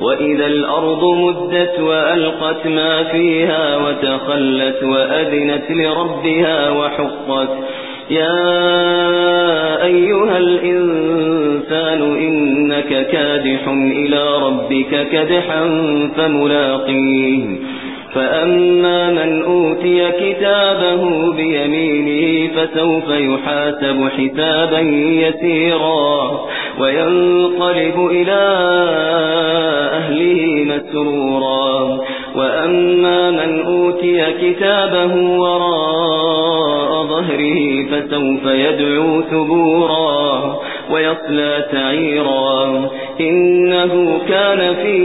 وإذا الأرض مدت وألقت ما فيها وتخلت وأذنت لربها وحقت يا أيها الإنسان إنك كادح إلى ربك كدحا فملاقيه فأما من أوتي كتابه بيمينه فسوف يحاسب حسابا يسيرا وينقلب إلى مسرورا. وأما من أوتي كتابه وراء ظهره فسوف يدعو ثبورا ويصلى تعيرا إنه كان في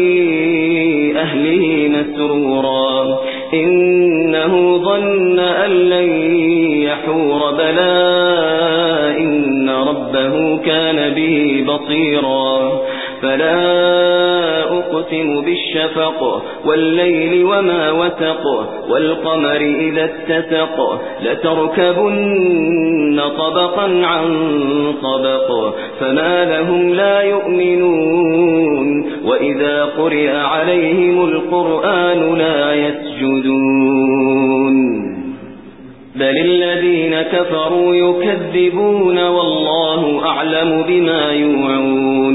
أهله مسرورا. إنه ظن أن لن يحور. بلا إن ربه كان به بصيرا. فلا أقسم بالشفق والليل وما وتق والقمر إذا اتسق لتركبن طبقا عن طبق فما لهم لا يؤمنون وإذا قرئ عليهم القرآن لا يسجدون بل الذين كفروا يكذبون والله أعلم بما يوعون